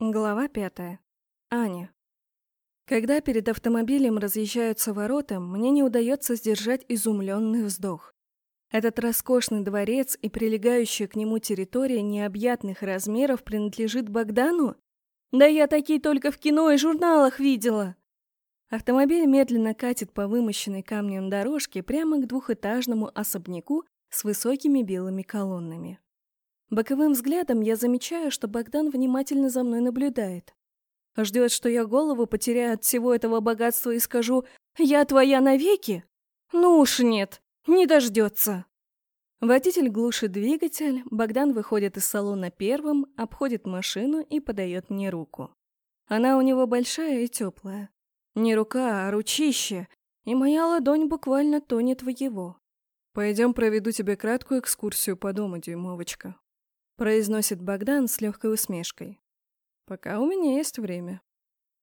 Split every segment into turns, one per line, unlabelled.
Глава пятая. Аня. Когда перед автомобилем разъезжаются ворота, мне не удается сдержать изумленный вздох. Этот роскошный дворец и прилегающая к нему территория необъятных размеров принадлежит Богдану? Да я такие только в кино и журналах видела! Автомобиль медленно катит по вымощенной камнем дорожке прямо к двухэтажному особняку с высокими белыми колоннами. Боковым взглядом я замечаю, что Богдан внимательно за мной наблюдает. Ждет, что я голову потеряю от всего этого богатства и скажу «Я твоя навеки?» Ну уж нет, не дождется. Водитель глушит двигатель, Богдан выходит из салона первым, обходит машину и подает мне руку. Она у него большая и теплая. Не рука, а ручище, и моя ладонь буквально тонет в его.
«Пойдем проведу тебе краткую экскурсию по дому, дюймовочка», произносит Богдан с легкой усмешкой. Пока у меня есть время.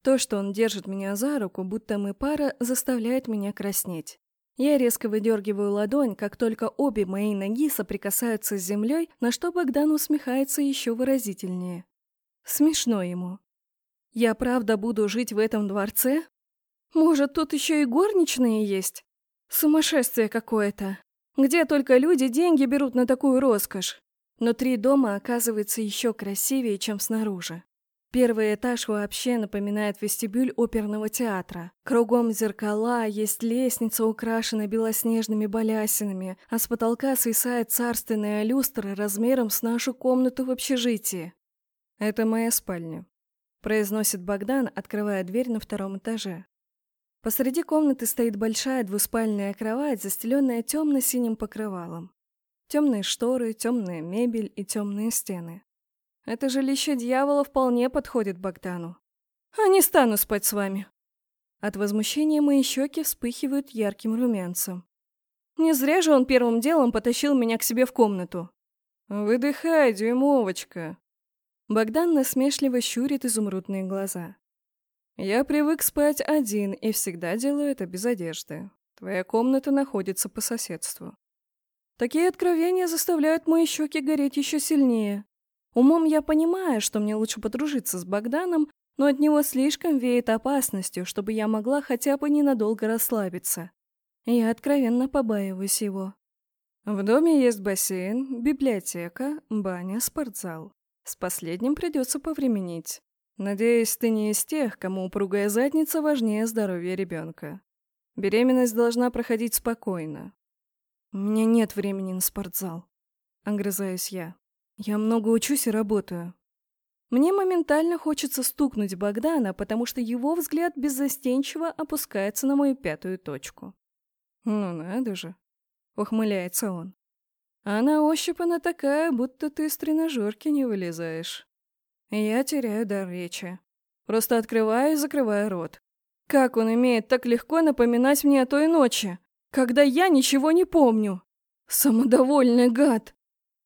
То, что он держит меня за руку, будто мы пара, заставляет меня краснеть. Я резко выдергиваю ладонь, как только обе мои ноги соприкасаются с землей, на что Богдан усмехается еще выразительнее. Смешно ему. Я правда буду жить в этом дворце? Может, тут еще и горничные есть? Сумасшествие какое-то. Где только люди деньги берут на такую роскошь? Внутри дома оказывается еще красивее, чем снаружи. Первый этаж вообще напоминает вестибюль оперного театра. Кругом зеркала, есть лестница, украшенная белоснежными балясинами, а с потолка свисает царственная люстра размером с нашу комнату в общежитии. «Это моя спальня», — произносит Богдан, открывая дверь на втором этаже. Посреди комнаты стоит большая двуспальная кровать, застеленная темно-синим покрывалом. Темные шторы, темная мебель и темные стены. Это жилище дьявола вполне подходит Богдану. А не стану спать с вами. От возмущения мои щеки вспыхивают ярким румянцем. Не зря же он первым делом потащил меня к себе в комнату. «Выдыхай, дюймовочка!» Богдан насмешливо щурит изумрудные глаза. «Я привык спать один и всегда делаю это без одежды. Твоя комната находится по соседству. Такие откровения заставляют мои щеки гореть еще сильнее. Умом я понимаю, что мне лучше подружиться с Богданом, но от него слишком веет опасностью, чтобы я могла хотя бы ненадолго расслабиться. Я откровенно побаиваюсь его. В доме есть бассейн, библиотека, баня, спортзал. С последним придется повременить. Надеюсь, ты не из тех, кому упругая задница важнее здоровья ребенка. Беременность должна проходить спокойно. «У меня нет времени на спортзал», — огрызаюсь я. «Я много учусь и работаю». Мне моментально хочется стукнуть Богдана, потому что его взгляд беззастенчиво опускается на мою пятую точку. «Ну надо же», — ухмыляется он. «А на ощупь она такая, будто ты из тренажерки не вылезаешь». Я теряю дар речи. Просто открываю и закрываю рот. Как он имеет так легко напоминать мне о той ночи? Когда я ничего не помню. Самодовольный гад.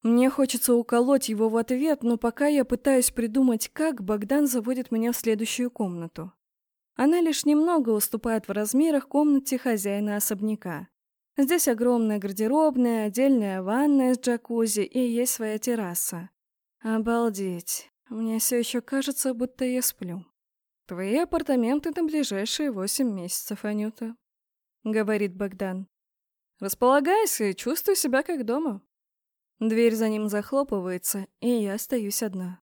Мне хочется уколоть его в ответ, но пока я пытаюсь придумать, как Богдан заводит меня в следующую комнату. Она лишь немного уступает в размерах комнате хозяина особняка. Здесь огромная гардеробная, отдельная ванная с джакузи и есть своя терраса. Обалдеть. Мне все еще кажется, будто я сплю. Твои апартаменты на ближайшие восемь месяцев, Анюта говорит Богдан. Располагайся и чувствуй себя как дома. Дверь за ним захлопывается, и я остаюсь одна.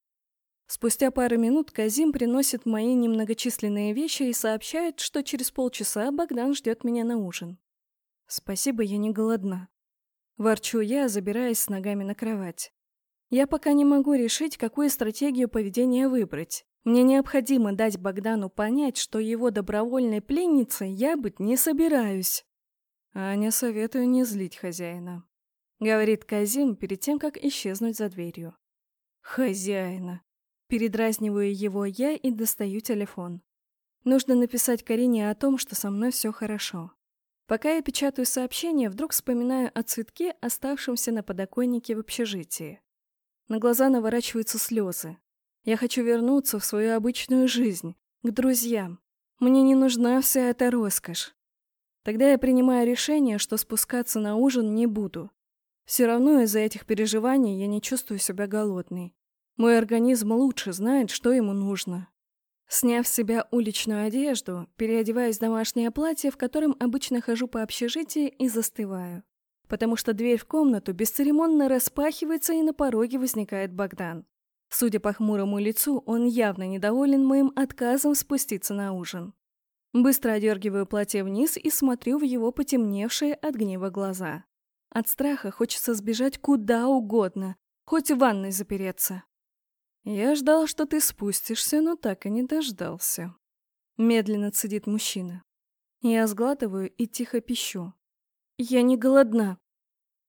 Спустя пару минут Казим приносит мои немногочисленные вещи и сообщает, что через полчаса Богдан ждет меня на ужин. Спасибо, я не голодна. Ворчу я, забираясь с ногами на кровать. Я пока не могу решить, какую стратегию поведения выбрать. Мне необходимо дать Богдану понять, что его добровольной пленницей я быть не собираюсь. Аня советую не злить хозяина. Говорит Казим перед тем, как исчезнуть за дверью. Хозяина. Передразниваю его я и достаю телефон. Нужно написать Карине о том, что со мной все хорошо. Пока я печатаю сообщение, вдруг вспоминаю о цветке, оставшемся на подоконнике в общежитии. На глаза наворачиваются слезы. Я хочу вернуться в свою обычную жизнь, к друзьям. Мне не нужна вся эта роскошь. Тогда я принимаю решение, что спускаться на ужин не буду. Все равно из-за этих переживаний я не чувствую себя голодной.
Мой организм лучше знает, что ему нужно. Сняв с себя уличную одежду, переодеваюсь в домашнее платье, в котором обычно хожу по общежитию и застываю. Потому что дверь в комнату бесцеремонно распахивается, и на пороге возникает Богдан. Судя по хмурому лицу, он явно недоволен моим отказом спуститься на ужин. Быстро одергиваю платье вниз и смотрю в его потемневшие от гнева глаза. От страха хочется сбежать куда угодно, хоть в ванной запереться. «Я ждал, что ты спустишься, но так и не дождался». Медленно цедит мужчина. Я сглатываю и тихо пищу. «Я не голодна».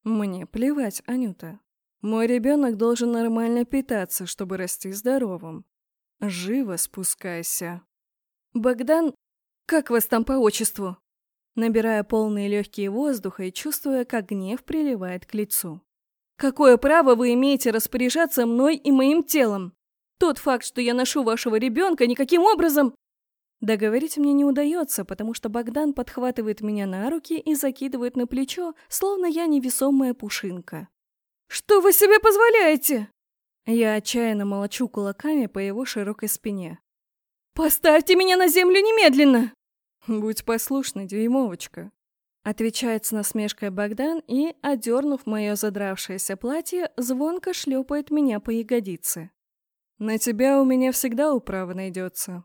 «Мне плевать, Анюта. Мой ребенок должен нормально питаться, чтобы расти здоровым. Живо спускайся». «Богдан, как вас там по отчеству?» Набирая полные легкие воздуха и чувствуя, как гнев приливает к лицу. Какое право вы имеете распоряжаться мной и моим телом? Тот факт, что я ношу вашего ребенка, никаким образом... Договорить мне не удается, потому что Богдан подхватывает меня на руки и закидывает на плечо, словно я невесомая пушинка. «Что вы себе позволяете?» Я отчаянно молочу кулаками по его широкой спине. «Поставьте меня на землю немедленно!»
«Будь послушной, дюймовочка», Отвечает с насмешкой Богдан и, одернув мое задравшееся платье, звонко шлепает меня по ягодице. «На тебя у меня всегда управа найдется.